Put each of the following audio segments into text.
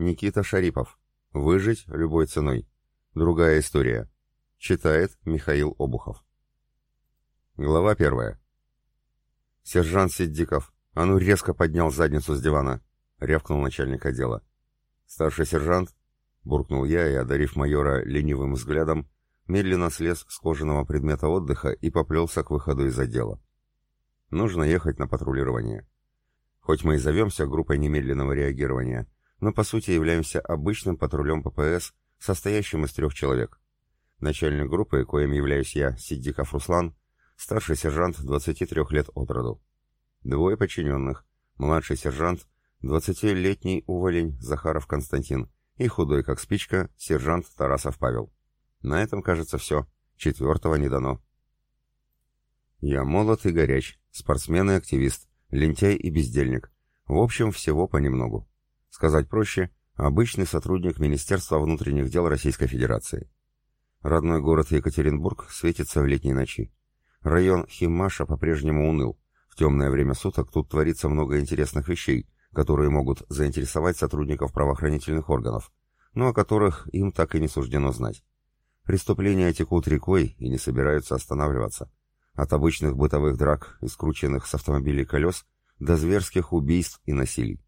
Никита Шарипов. Выжить любой ценой. Другая история. Читает Михаил Обухов. Глава первая. Сержант Сиддиков, а ну резко поднял задницу с дивана, рявкнул начальник отдела. Старший сержант, буркнул я и, одарив майора ленивым взглядом, медленно слез с кожаного предмета отдыха и поплелся к выходу из отдела. Нужно ехать на патрулирование. Хоть мы и зовемся группой немедленного реагирования, но по сути являемся обычным патрулем ППС, состоящим из трех человек. Начальник группы, коим являюсь я, Сиддиков Руслан, старший сержант 23 лет от роду. Двое подчиненных, младший сержант, 20-летний уволень Захаров Константин и худой как спичка сержант Тарасов Павел. На этом, кажется, все. Четвертого не дано. Я молод и горяч, спортсмен и активист, лентяй и бездельник. В общем, всего понемногу. Сказать проще, обычный сотрудник Министерства внутренних дел Российской Федерации. Родной город Екатеринбург светится в летней ночи. Район Химмаша по-прежнему уныл. В темное время суток тут творится много интересных вещей, которые могут заинтересовать сотрудников правоохранительных органов, но о которых им так и не суждено знать. Преступления текут рекой и не собираются останавливаться. От обычных бытовых драк и скрученных с автомобилей колес до зверских убийств и насилий.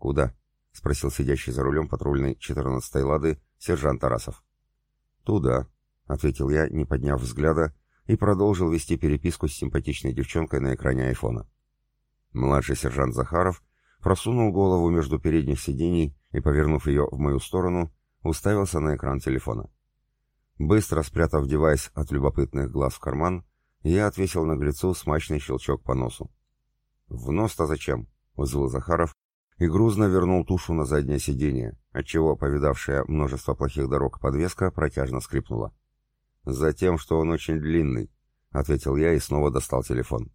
«Куда?» — спросил сидящий за рулем патрульной 14-й лады сержант Тарасов. «Туда», — ответил я, не подняв взгляда, и продолжил вести переписку с симпатичной девчонкой на экране айфона. Младший сержант Захаров просунул голову между передних сидений и, повернув ее в мою сторону, уставился на экран телефона. Быстро спрятав девайс от любопытных глаз в карман, я отвесил наглецу смачный щелчок по носу. «В нос-то зачем?» — взвыл Захаров, и грузно вернул тушу на заднее сиденье, отчего повидавшая множество плохих дорог подвеска протяжно скрипнула. «Затем, что он очень длинный», — ответил я и снова достал телефон.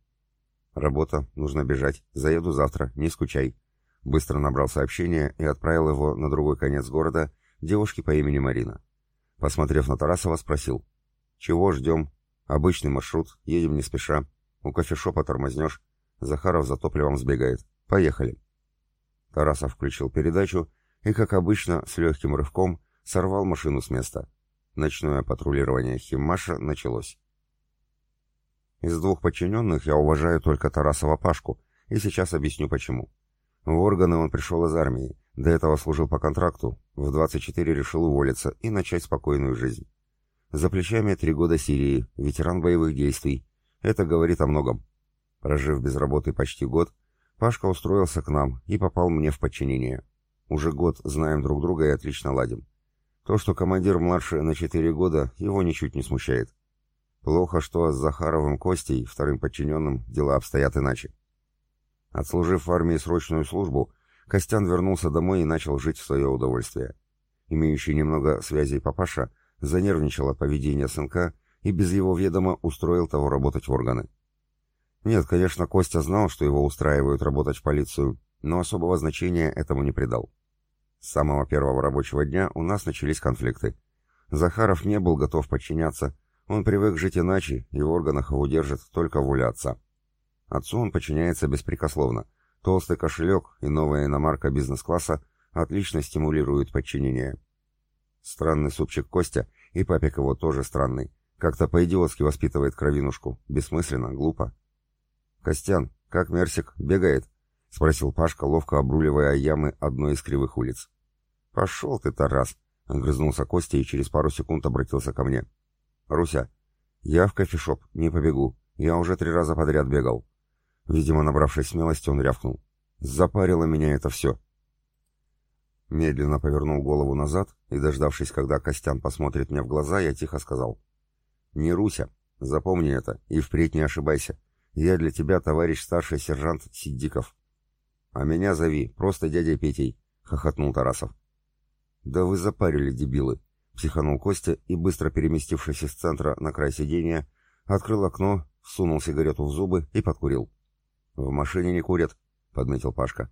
«Работа, нужно бежать, заеду завтра, не скучай». Быстро набрал сообщение и отправил его на другой конец города девушке по имени Марина. Посмотрев на Тарасова, спросил. «Чего ждем? Обычный маршрут, едем не спеша. У кофешопа тормознешь. Захаров за топливом сбегает. Поехали». Тарасов включил передачу и, как обычно, с легким рывком сорвал машину с места. Ночное патрулирование Химмаша началось. Из двух подчиненных я уважаю только Тарасова Пашку, и сейчас объясню почему. В органы он пришел из армии, до этого служил по контракту, в 24 решил уволиться и начать спокойную жизнь. За плечами три года Сирии, ветеран боевых действий. Это говорит о многом. Прожив без работы почти год, Пашка устроился к нам и попал мне в подчинение. Уже год знаем друг друга и отлично ладим. То, что командир младше на четыре года, его ничуть не смущает. Плохо, что с Захаровым Костей, вторым подчиненным, дела обстоят иначе. Отслужив в армии срочную службу, Костян вернулся домой и начал жить в свое удовольствие. Имеющий немного связей папаша занервничал от поведения сынка и без его ведома устроил того работать в органы. Нет, конечно, Костя знал, что его устраивают работать в полицию, но особого значения этому не придал. С самого первого рабочего дня у нас начались конфликты. Захаров не был готов подчиняться, он привык жить иначе, и в органах его держит только воля отца. Отцу он подчиняется беспрекословно. Толстый кошелек и новая иномарка бизнес-класса отлично стимулируют подчинение. Странный супчик Костя, и папик его тоже странный. Как-то по-идиотски воспитывает кровинушку. Бессмысленно, глупо. «Костян, как Мерсик, бегает?» — спросил Пашка, ловко обруливая ямы одной из кривых улиц. «Пошел ты, Тарас!» — огрызнулся Костя и через пару секунд обратился ко мне. «Руся, я в кофешоп, не побегу. Я уже три раза подряд бегал». Видимо, набравшись смелости, он рявкнул. «Запарило меня это все!» Медленно повернул голову назад и, дождавшись, когда Костян посмотрит мне в глаза, я тихо сказал. «Не Руся, запомни это и впредь не ошибайся. Я для тебя товарищ старший сержант Сиддиков. А меня зови, просто дядя Петей, хохотнул Тарасов. Да вы запарили, дебилы, психанул Костя и, быстро переместившись из центра на край сиденья, открыл окно, сунул сигарету в зубы и подкурил. В машине не курят, подметил Пашка.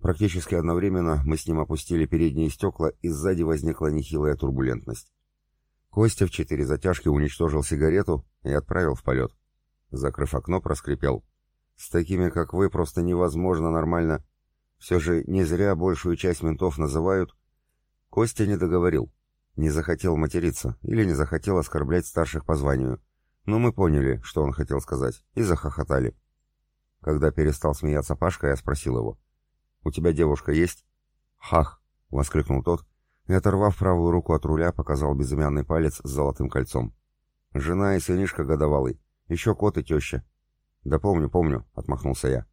Практически одновременно мы с ним опустили передние стекла, и сзади возникла нехилая турбулентность. Костя в четыре затяжки уничтожил сигарету и отправил в полет. Закрыв окно, проскрипел. «С такими, как вы, просто невозможно нормально...» Все же не зря большую часть ментов называют... Костя не договорил. Не захотел материться или не захотел оскорблять старших по званию. Но мы поняли, что он хотел сказать, и захохотали. Когда перестал смеяться Пашка, я спросил его. «У тебя девушка есть?» «Хах!» — воскликнул тот, и, оторвав правую руку от руля, показал безымянный палец с золотым кольцом. «Жена и сынишка годовалый, еще кот и теща». «Да помню, помню», — отмахнулся я.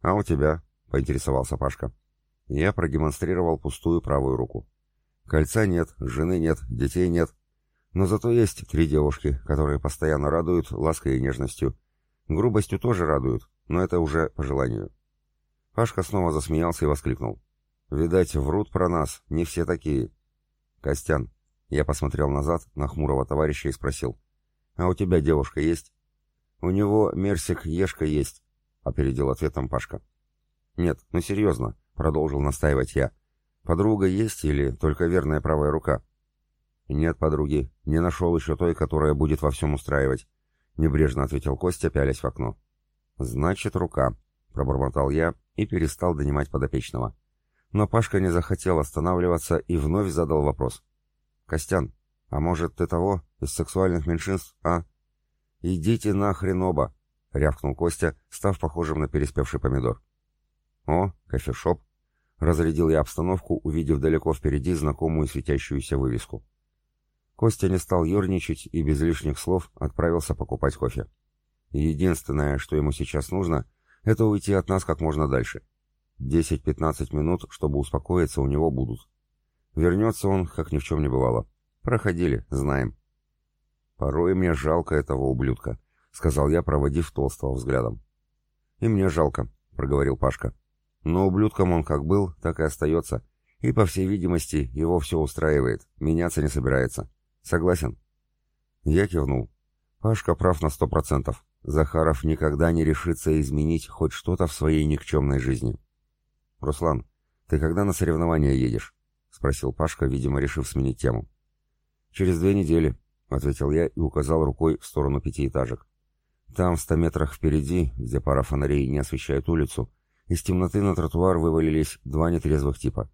«А у тебя?» — поинтересовался Пашка. Я продемонстрировал пустую правую руку. Кольца нет, жены нет, детей нет. Но зато есть три девушки, которые постоянно радуют лаской и нежностью. Грубостью тоже радуют, но это уже по желанию. Пашка снова засмеялся и воскликнул. «Видать, врут про нас, не все такие». «Костян», я посмотрел назад на хмурого товарища и спросил. «А у тебя девушка есть?» «У него Мерсик Ешка есть», — опередил ответом Пашка. «Нет, ну серьезно», — продолжил настаивать я. «Подруга есть или только верная правая рука?» «Нет подруги, не нашел еще той, которая будет во всем устраивать», — небрежно ответил Костя, пялясь в окно. «Значит, рука», — пробормотал я и перестал донимать подопечного. Но Пашка не захотел останавливаться и вновь задал вопрос. «Костян, а может ты того, из сексуальных меньшинств, а?» «Идите нахрен оба!» — рявкнул Костя, став похожим на переспевший помидор. «О, кофешоп!» — разрядил я обстановку, увидев далеко впереди знакомую светящуюся вывеску. Костя не стал ерничать и без лишних слов отправился покупать кофе. Единственное, что ему сейчас нужно, это уйти от нас как можно дальше. 10-15 минут, чтобы успокоиться, у него будут. Вернется он, как ни в чем не бывало. Проходили, знаем. Порой мне жалко этого ублюдка, сказал я, проводив толстого взглядом. И мне жалко, проговорил Пашка. Но ублюдком он как был, так и остается. И, по всей видимости, его все устраивает, меняться не собирается. Согласен? Я кивнул. Пашка прав на сто процентов. Захаров никогда не решится изменить хоть что-то в своей никчемной жизни. «Руслан, ты когда на соревнования едешь?» — спросил Пашка, видимо, решив сменить тему. «Через две недели», — ответил я и указал рукой в сторону пятиэтажек. «Там, в ста метрах впереди, где пара фонарей не освещает улицу, из темноты на тротуар вывалились два нетрезвых типа.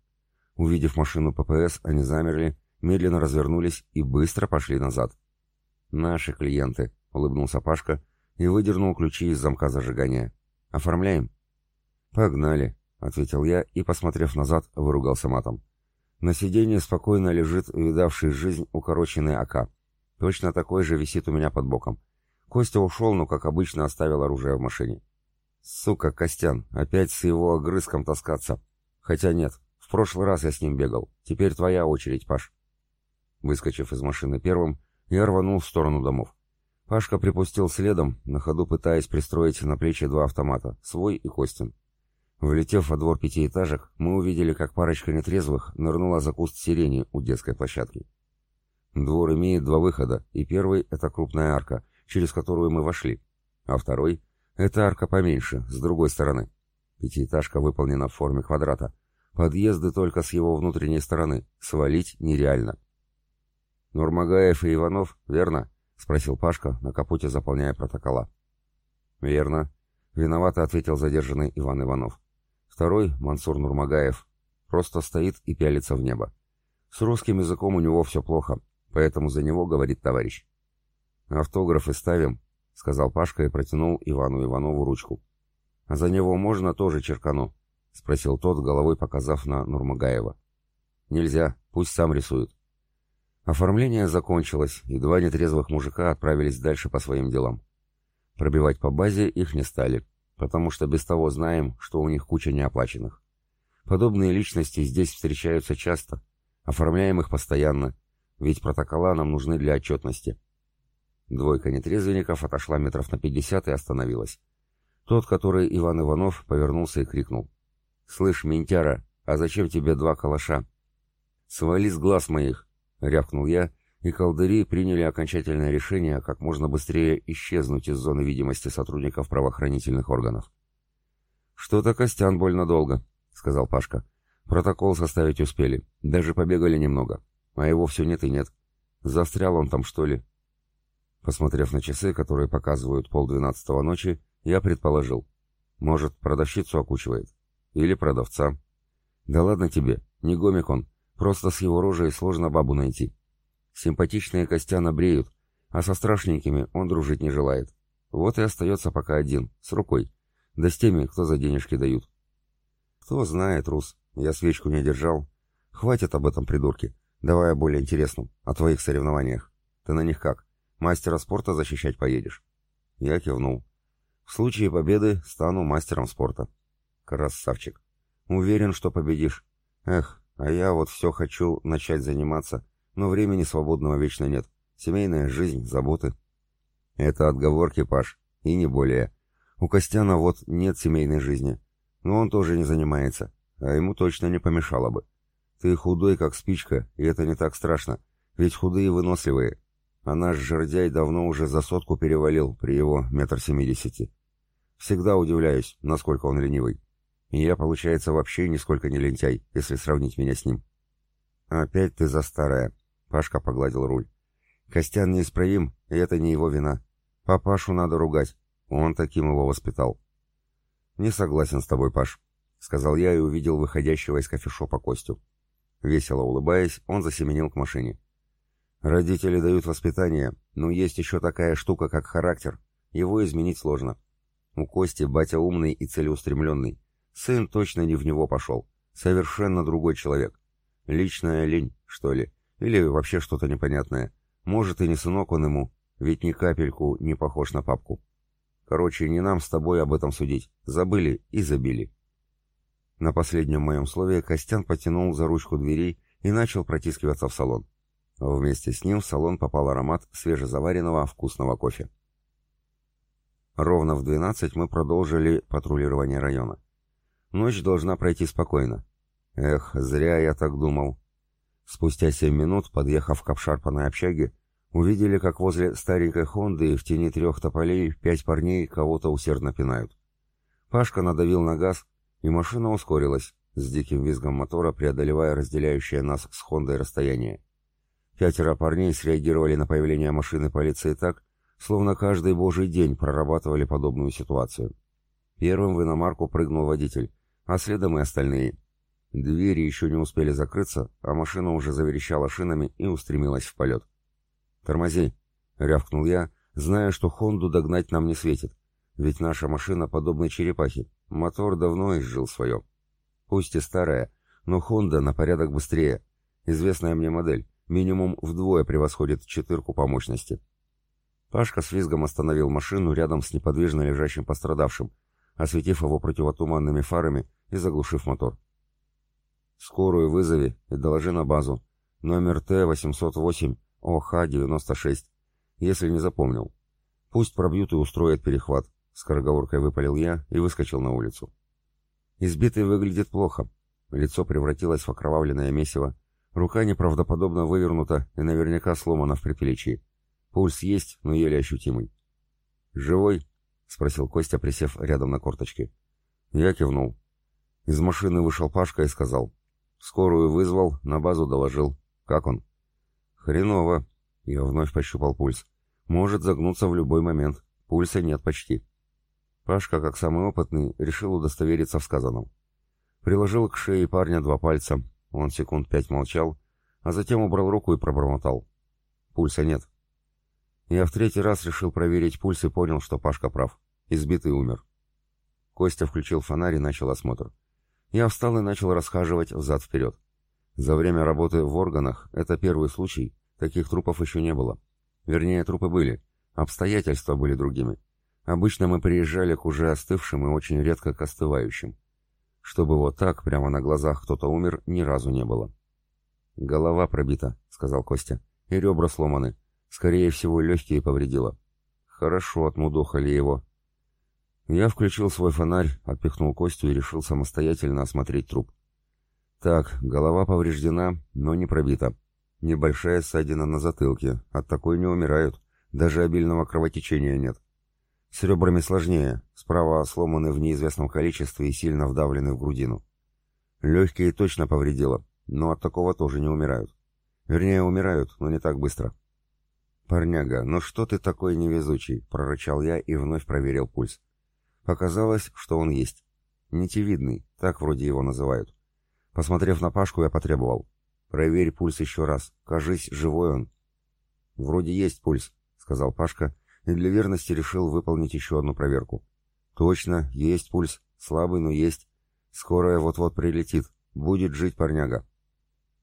Увидев машину ППС, они замерли, медленно развернулись и быстро пошли назад. «Наши клиенты», — улыбнулся Пашка и выдернул ключи из замка зажигания. «Оформляем?» «Погнали», — ответил я и, посмотрев назад, выругался матом. На сиденье спокойно лежит видавший жизнь укороченный АК. Точно такой же висит у меня под боком. Костя ушел, но, как обычно, оставил оружие в машине. Сука, Костян, опять с его огрызком таскаться. Хотя нет, в прошлый раз я с ним бегал. Теперь твоя очередь, Паш. Выскочив из машины первым, я рванул в сторону домов. Пашка припустил следом, на ходу пытаясь пристроить на плечи два автомата, свой и Костин. Влетев во двор пятиэтажек, мы увидели, как парочка нетрезвых нырнула за куст сирени у детской площадки. Двор имеет два выхода, и первый — это крупная арка, через которую мы вошли, а второй — это арка поменьше, с другой стороны. Пятиэтажка выполнена в форме квадрата. Подъезды только с его внутренней стороны, свалить нереально. «Нурмагаев и Иванов, верно?» — спросил Пашка, на капоте заполняя протокола. «Верно», — виновато ответил задержанный Иван Иванов. Второй, Мансур Нурмагаев, просто стоит и пялится в небо. С русским языком у него все плохо, поэтому за него говорит товарищ. «Автографы ставим», — сказал Пашка и протянул Ивану Иванову ручку. «А за него можно тоже черкану?» — спросил тот, головой показав на Нурмагаева. «Нельзя, пусть сам рисует». Оформление закончилось, и два нетрезвых мужика отправились дальше по своим делам. Пробивать по базе их не стали потому что без того знаем, что у них куча неоплаченных. Подобные личности здесь встречаются часто, оформляем их постоянно, ведь протокола нам нужны для отчетности. Двойка нетрезвенников отошла метров на пятьдесят и остановилась. Тот, который Иван Иванов, повернулся и крикнул. «Слышь, ментяра, а зачем тебе два калаша?» «Свали с глаз моих!» — рявкнул я и колдыри приняли окончательное решение как можно быстрее исчезнуть из зоны видимости сотрудников правоохранительных органов. «Что-то Костян больно долго», — сказал Пашка. «Протокол составить успели, даже побегали немного, а его все нет и нет. Застрял он там, что ли?» Посмотрев на часы, которые показывают полдвенадцатого ночи, я предположил. «Может, продавщицу окучивает?» Или продавца. Да ладно тебе, не гомик он, просто с его рожей сложно бабу найти. Симпатичные Костяна бреют, а со страшненькими он дружить не желает. Вот и остается пока один, с рукой. Да с теми, кто за денежки дают. Кто знает, Рус, я свечку не держал. Хватит об этом, придурки. Давай о более интересном, о твоих соревнованиях. Ты на них как? Мастера спорта защищать поедешь? Я кивнул. В случае победы стану мастером спорта. Красавчик. Уверен, что победишь. Эх, а я вот все хочу начать заниматься, но времени свободного вечно нет. Семейная жизнь, заботы. Это отговорки, Паш, и не более. У Костяна вот нет семейной жизни. Но он тоже не занимается, а ему точно не помешало бы. Ты худой, как спичка, и это не так страшно, ведь худые выносливые. А наш жердяй давно уже за сотку перевалил при его метр семидесяти. Всегда удивляюсь, насколько он ленивый. И я, получается, вообще нисколько не лентяй, если сравнить меня с ним. Опять ты за старое. Пашка погладил руль. Костян неисправим, и это не его вина. Папашу надо ругать. Он таким его воспитал. «Не согласен с тобой, Паш», — сказал я и увидел выходящего из кофешопа Костю. Весело улыбаясь, он засеменил к машине. «Родители дают воспитание, но есть еще такая штука, как характер. Его изменить сложно. У Кости батя умный и целеустремленный. Сын точно не в него пошел. Совершенно другой человек. Личная лень, что ли, или вообще что-то непонятное. Может, и не сынок он ему, ведь ни капельку не похож на папку. Короче, не нам с тобой об этом судить. Забыли и забили. На последнем моем слове Костян потянул за ручку дверей и начал протискиваться в салон. Вместе с ним в салон попал аромат свежезаваренного вкусного кофе. Ровно в 12 мы продолжили патрулирование района. Ночь должна пройти спокойно. Эх, зря я так думал. Спустя семь минут, подъехав к обшарпанной общаге, увидели, как возле старенькой «Хонды» в тени трех тополей пять парней кого-то усердно пинают. Пашка надавил на газ, и машина ускорилась, с диким визгом мотора преодолевая разделяющее нас с «Хондой» расстояние. Пятеро парней среагировали на появление машины полиции так, словно каждый божий день прорабатывали подобную ситуацию. Первым в иномарку прыгнул водитель, а следом и остальные. Двери еще не успели закрыться, а машина уже заверещала шинами и устремилась в полет. «Тормози!» — рявкнул я, зная, что Хонду догнать нам не светит. Ведь наша машина подобна черепахе, мотор давно изжил свое. Пусть и старая, но Хонда на порядок быстрее. Известная мне модель, минимум вдвое превосходит четырку по мощности. Пашка с визгом остановил машину рядом с неподвижно лежащим пострадавшим, осветив его противотуманными фарами и заглушив мотор. Скорую вызови и доложи на базу. Номер Т-808, ОХ-96. Если не запомнил. Пусть пробьют и устроят перехват. Скороговоркой выпалил я и выскочил на улицу. Избитый выглядит плохо. Лицо превратилось в окровавленное месиво. Рука неправдоподобно вывернута и наверняка сломана в предплечье. Пульс есть, но еле ощутимый. «Живой?» — спросил Костя, присев рядом на корточке. Я кивнул. Из машины вышел Пашка и сказал. Скорую вызвал, на базу доложил. Как он? Хреново. Я вновь пощупал пульс. Может загнуться в любой момент. Пульса нет почти. Пашка, как самый опытный, решил удостовериться в сказанном. Приложил к шее парня два пальца. Он секунд пять молчал, а затем убрал руку и пробормотал. Пульса нет. Я в третий раз решил проверить пульс и понял, что Пашка прав. Избитый умер. Костя включил фонарь и начал осмотр. Я встал и начал расхаживать взад-вперед. За время работы в органах это первый случай, таких трупов еще не было. Вернее, трупы были, обстоятельства были другими. Обычно мы приезжали к уже остывшим и очень редко к остывающим. Чтобы вот так, прямо на глазах кто-то умер, ни разу не было. «Голова пробита», — сказал Костя, — «и ребра сломаны. Скорее всего, легкие повредило». «Хорошо отмудохали его», я включил свой фонарь, отпихнул Костю и решил самостоятельно осмотреть труп. Так, голова повреждена, но не пробита. Небольшая ссадина на затылке, от такой не умирают, даже обильного кровотечения нет. С ребрами сложнее, справа сломаны в неизвестном количестве и сильно вдавлены в грудину. Легкие точно повредило, но от такого тоже не умирают. Вернее, умирают, но не так быстро. «Парняга, ну что ты такой невезучий?» — прорычал я и вновь проверил пульс. Оказалось, что он есть. Нитевидный, так вроде его называют. Посмотрев на Пашку, я потребовал. «Проверь пульс еще раз. Кажись, живой он». «Вроде есть пульс», — сказал Пашка, и для верности решил выполнить еще одну проверку. «Точно, есть пульс. Слабый, но есть. Скорая вот-вот прилетит. Будет жить парняга».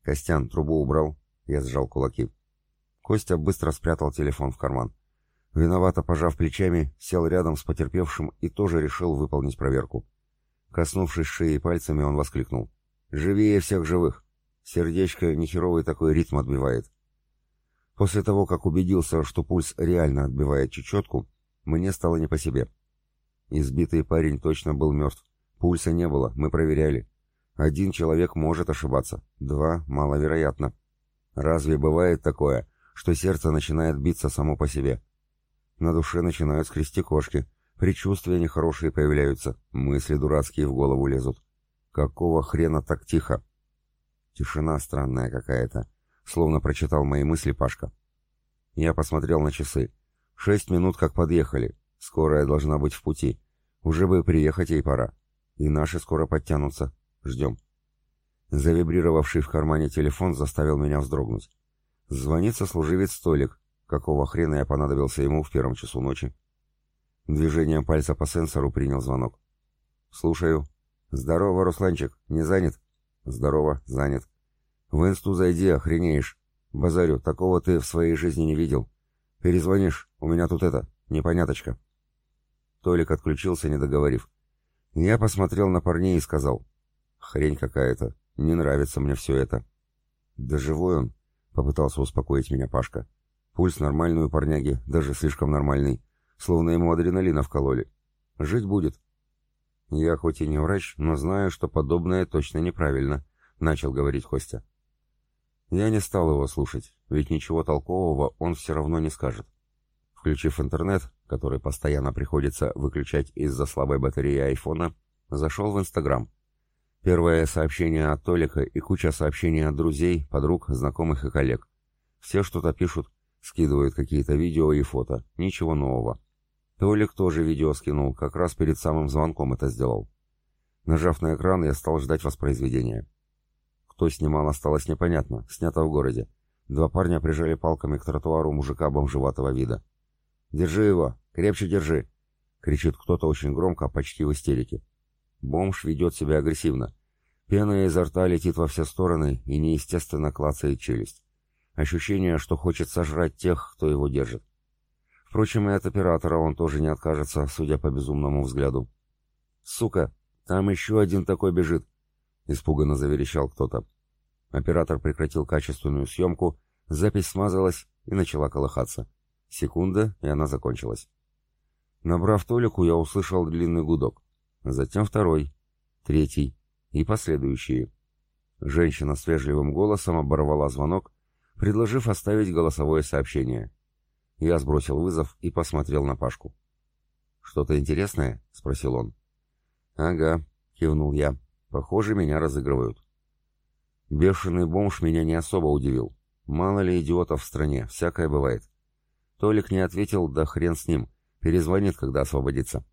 Костян трубу убрал. Я сжал кулаки. Костя быстро спрятал телефон в карман. Виновато пожав плечами, сел рядом с потерпевшим и тоже решил выполнить проверку. Коснувшись шеи пальцами, он воскликнул. «Живее всех живых! Сердечко нехеровый такой ритм отбивает». После того, как убедился, что пульс реально отбивает чечетку, мне стало не по себе. Избитый парень точно был мертв. Пульса не было, мы проверяли. Один человек может ошибаться, два — маловероятно. Разве бывает такое, что сердце начинает биться само по себе? На душе начинают скрести кошки, предчувствия нехорошие появляются, мысли дурацкие в голову лезут. Какого хрена так тихо? Тишина странная какая-то, словно прочитал мои мысли Пашка. Я посмотрел на часы. Шесть минут как подъехали. Скорая должна быть в пути. Уже бы приехать ей пора. И наши скоро подтянутся. Ждем. Завибрировавший в кармане телефон заставил меня вздрогнуть. Звонит сослуживец столик, Какого хрена я понадобился ему в первом часу ночи? Движением пальца по сенсору принял звонок. «Слушаю». «Здорово, Русланчик. Не занят?» «Здорово, занят». «В инсту зайди, охренеешь. Базарю, такого ты в своей жизни не видел. Перезвонишь, у меня тут это, непоняточка». Толик отключился, не договорив. Я посмотрел на парней и сказал. «Хрень какая-то. Не нравится мне все это». «Да живой он», — попытался успокоить меня Пашка. Пульс нормальный у парняги, даже слишком нормальный. Словно ему адреналина вкололи. Жить будет. Я хоть и не врач, но знаю, что подобное точно неправильно, начал говорить Костя. Я не стал его слушать, ведь ничего толкового он все равно не скажет. Включив интернет, который постоянно приходится выключать из-за слабой батареи айфона, зашел в Инстаграм. Первое сообщение от Толика и куча сообщений от друзей, подруг, знакомых и коллег. Все что-то пишут, Скидывают какие-то видео и фото. Ничего нового. Толик тоже видео скинул, как раз перед самым звонком это сделал. Нажав на экран, я стал ждать воспроизведения. Кто снимал, осталось непонятно. Снято в городе. Два парня прижали палками к тротуару мужика бомжеватого вида. «Держи его! Крепче держи!» — кричит кто-то очень громко, почти в истерике. Бомж ведет себя агрессивно. Пена изо рта летит во все стороны и неестественно клацает челюсть. Ощущение, что хочет сожрать тех, кто его держит. Впрочем, и от оператора он тоже не откажется, судя по безумному взгляду. «Сука, там еще один такой бежит!» — испуганно заверещал кто-то. Оператор прекратил качественную съемку, запись смазалась и начала колыхаться. Секунда, и она закончилась. Набрав Толику, я услышал длинный гудок. Затем второй, третий и последующие. Женщина с вежливым голосом оборвала звонок предложив оставить голосовое сообщение. Я сбросил вызов и посмотрел на Пашку. «Что-то интересное?» — спросил он. «Ага», — кивнул я. «Похоже, меня разыгрывают». Бешеный бомж меня не особо удивил. Мало ли идиотов в стране, всякое бывает. Толик не ответил, да хрен с ним. Перезвонит, когда освободится.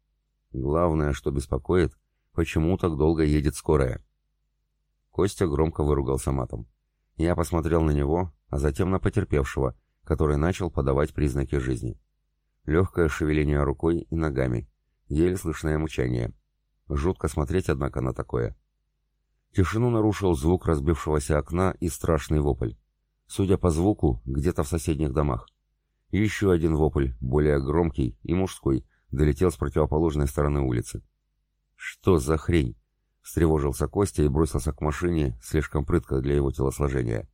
Главное, что беспокоит, почему так долго едет скорая. Костя громко выругался матом. Я посмотрел на него, а затем на потерпевшего, который начал подавать признаки жизни. Легкое шевеление рукой и ногами, еле слышное мучание. Жутко смотреть, однако, на такое. Тишину нарушил звук разбившегося окна и страшный вопль. Судя по звуку, где-то в соседних домах. Еще один вопль, более громкий и мужской, долетел с противоположной стороны улицы. «Что за хрень?» Встревожился Костя и бросился к машине, слишком прытко для его телосложения.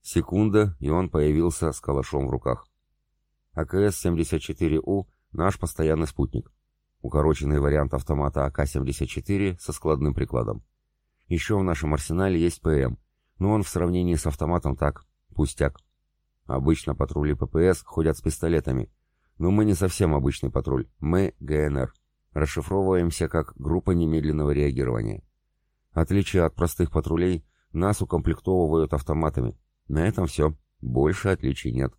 Секунда, и он появился с калашом в руках. АКС-74У — наш постоянный спутник. Укороченный вариант автомата АК-74 со складным прикладом. Еще в нашем арсенале есть ПМ, но он в сравнении с автоматом так, пустяк. Обычно патрули ППС ходят с пистолетами, но мы не совсем обычный патруль, мы ГНР. Расшифровываемся как группа немедленного реагирования. Отличие от простых патрулей, нас укомплектовывают автоматами. На этом все. Больше отличий нет.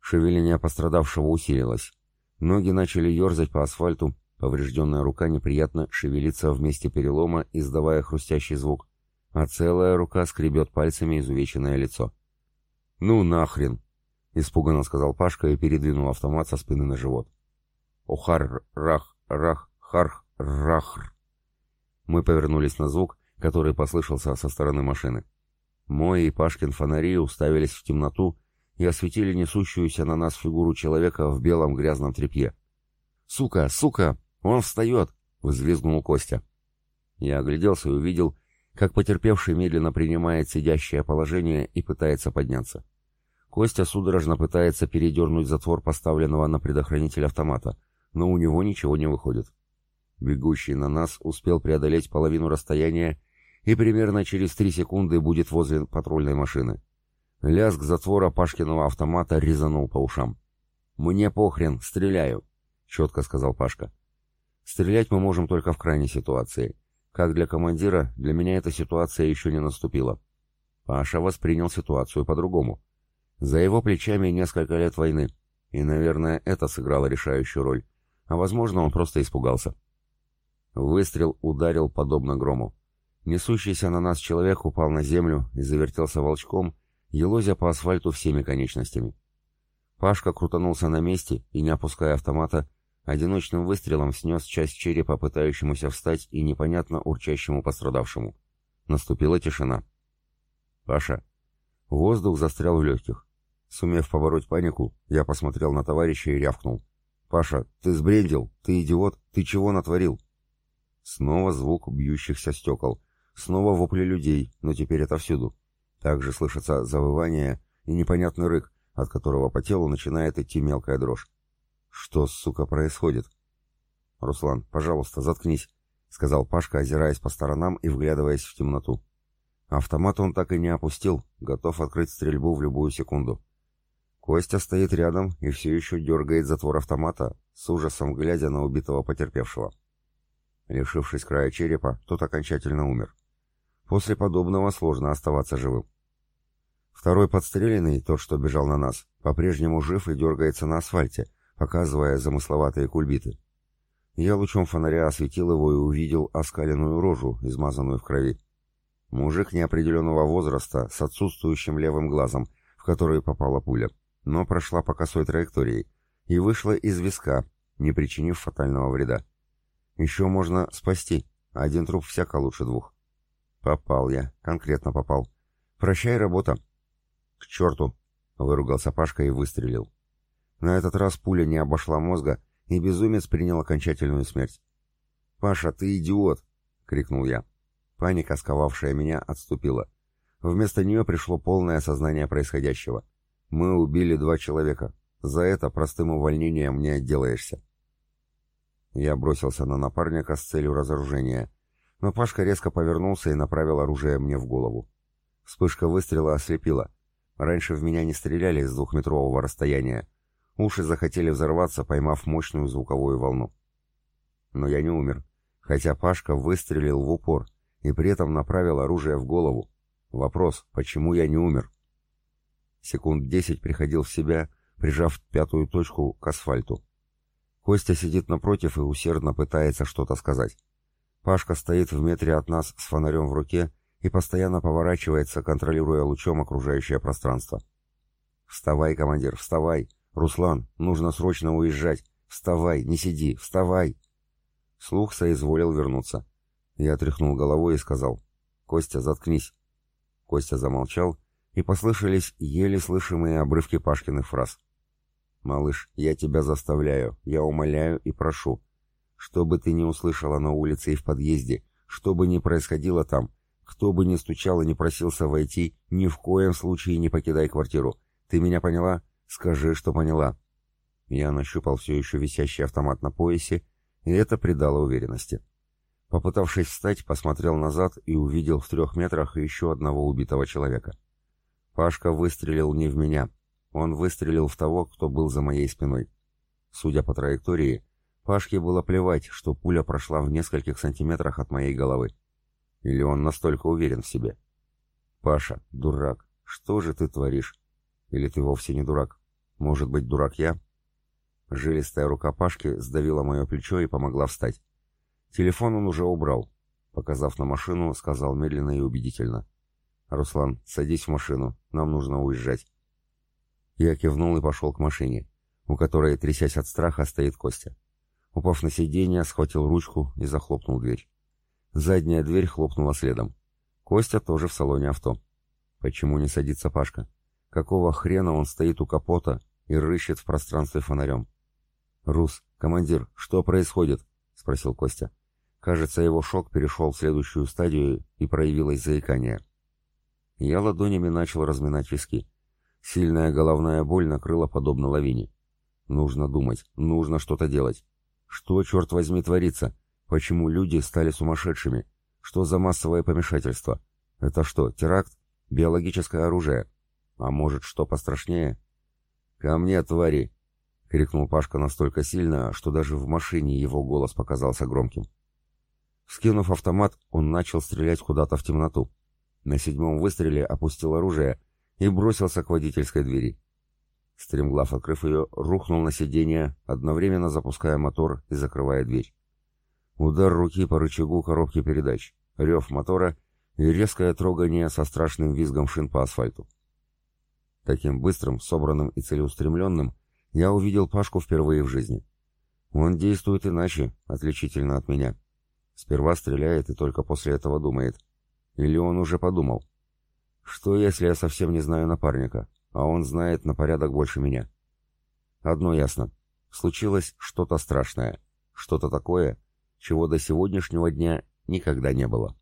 Шевеление пострадавшего усилилось. Ноги начали ерзать по асфальту, Поврежденная рука неприятно шевелится в месте перелома, издавая хрустящий звук, а целая рука скребет пальцами изувеченное лицо. «Ну нахрен!» — испуганно сказал Пашка и передвинул автомат со спины на живот. «Охар, рах, рах, харх, рахр!» Мы повернулись на звук, который послышался со стороны машины. Мой и Пашкин фонари уставились в темноту и осветили несущуюся на нас фигуру человека в белом грязном тряпье. «Сука, сука! Он встает!» — взвизгнул Костя. Я огляделся и увидел, как потерпевший медленно принимает сидящее положение и пытается подняться. Костя судорожно пытается передернуть затвор поставленного на предохранитель автомата, но у него ничего не выходит. Бегущий на нас успел преодолеть половину расстояния и примерно через три секунды будет возле патрульной машины. Лязг затвора Пашкиного автомата резанул по ушам. «Мне похрен, стреляю», — четко сказал Пашка. «Стрелять мы можем только в крайней ситуации. Как для командира, для меня эта ситуация еще не наступила». Паша воспринял ситуацию по-другому. За его плечами несколько лет войны, и, наверное, это сыграло решающую роль. А возможно, он просто испугался. Выстрел ударил подобно грому. Несущийся на нас человек упал на землю и завертелся волчком, елозя по асфальту всеми конечностями. Пашка крутанулся на месте и, не опуская автомата, одиночным выстрелом снес часть черепа, пытающемуся встать и непонятно урчащему пострадавшему. Наступила тишина. «Паша!» Воздух застрял в легких. Сумев побороть панику, я посмотрел на товарища и рявкнул. «Паша, ты сбрендил? Ты идиот? Ты чего натворил?» Снова звук бьющихся стекол, Снова вопли людей, но теперь это всюду. Также слышится завывание и непонятный рык, от которого по телу начинает идти мелкая дрожь. Что, сука, происходит? «Руслан, пожалуйста, заткнись», — сказал Пашка, озираясь по сторонам и вглядываясь в темноту. Автомат он так и не опустил, готов открыть стрельбу в любую секунду. Костя стоит рядом и все еще дергает затвор автомата, с ужасом глядя на убитого потерпевшего. Лишившись края черепа, тот окончательно умер. После подобного сложно оставаться живым. Второй подстреленный, тот, что бежал на нас, по-прежнему жив и дергается на асфальте, показывая замысловатые кульбиты. Я лучом фонаря осветил его и увидел оскаленную рожу, измазанную в крови. Мужик неопределенного возраста, с отсутствующим левым глазом, в который попала пуля, но прошла по косой траектории и вышла из виска, не причинив фатального вреда. Еще можно спасти, один труп всяко лучше двух. Попал я, конкретно попал. Прощай, работа. К черту, выругался Пашка и выстрелил. На этот раз пуля не обошла мозга, и безумец принял окончательную смерть. «Паша, ты идиот!» — крикнул я. Паника, сковавшая меня, отступила. Вместо нее пришло полное осознание происходящего. Мы убили два человека. За это простым увольнением не отделаешься. Я бросился на напарника с целью разоружения, но Пашка резко повернулся и направил оружие мне в голову. Вспышка выстрела ослепила. Раньше в меня не стреляли с двухметрового расстояния. Уши захотели взорваться, поймав мощную звуковую волну. Но я не умер, хотя Пашка выстрелил в упор и при этом направил оружие в голову. Вопрос, почему я не умер? Секунд десять приходил в себя, прижав пятую точку к асфальту. Костя сидит напротив и усердно пытается что-то сказать. Пашка стоит в метре от нас с фонарем в руке и постоянно поворачивается, контролируя лучом окружающее пространство. «Вставай, командир, вставай! Руслан, нужно срочно уезжать! Вставай, не сиди, вставай!» Слух соизволил вернуться. Я тряхнул головой и сказал, «Костя, заткнись!» Костя замолчал, и послышались еле слышимые обрывки Пашкиных фраз. «Малыш, я тебя заставляю, я умоляю и прошу. Что бы ты ни услышала на улице и в подъезде, что бы ни происходило там, кто бы ни стучал и не просился войти, ни в коем случае не покидай квартиру. Ты меня поняла? Скажи, что поняла. Я нащупал все еще висящий автомат на поясе, и это придало уверенности. Попытавшись встать, посмотрел назад и увидел в трех метрах еще одного убитого человека. Пашка выстрелил не в меня. Он выстрелил в того, кто был за моей спиной. Судя по траектории, Пашке было плевать, что пуля прошла в нескольких сантиметрах от моей головы. Или он настолько уверен в себе? «Паша, дурак, что же ты творишь? Или ты вовсе не дурак? Может быть, дурак я?» Жилистая рука Пашки сдавила мое плечо и помогла встать. Телефон он уже убрал. Показав на машину, сказал медленно и убедительно. «Руслан, садись в машину, нам нужно уезжать». Я кивнул и пошел к машине, у которой, трясясь от страха, стоит Костя. Упав на сиденье, схватил ручку и захлопнул дверь. Задняя дверь хлопнула следом. Костя тоже в салоне авто. Почему не садится Пашка? Какого хрена он стоит у капота и рыщет в пространстве фонарем? «Рус, командир, что происходит?» — спросил Костя. Кажется, его шок перешел в следующую стадию и проявилось заикание. Я ладонями начал разминать виски. Сильная головная боль накрыла подобно лавине. Нужно думать, нужно что-то делать. Что, черт возьми, творится? Почему люди стали сумасшедшими? Что за массовое помешательство? Это что, теракт? Биологическое оружие? А может, что пострашнее? «Ко мне, твари!» — крикнул Пашка настолько сильно, что даже в машине его голос показался громким. Скинув автомат, он начал стрелять куда-то в темноту. На седьмом выстреле опустил оружие и бросился к водительской двери. Стремглав, открыв ее, рухнул на сиденье, одновременно запуская мотор и закрывая дверь. Удар руки по рычагу коробки передач, рев мотора и резкое трогание со страшным визгом шин по асфальту. Таким быстрым, собранным и целеустремленным я увидел Пашку впервые в жизни. Он действует иначе, отличительно от меня. Сперва стреляет и только после этого думает. Или он уже подумал. Что, если я совсем не знаю напарника, а он знает на порядок больше меня? Одно ясно. Случилось что-то страшное. Что-то такое, чего до сегодняшнего дня никогда не было.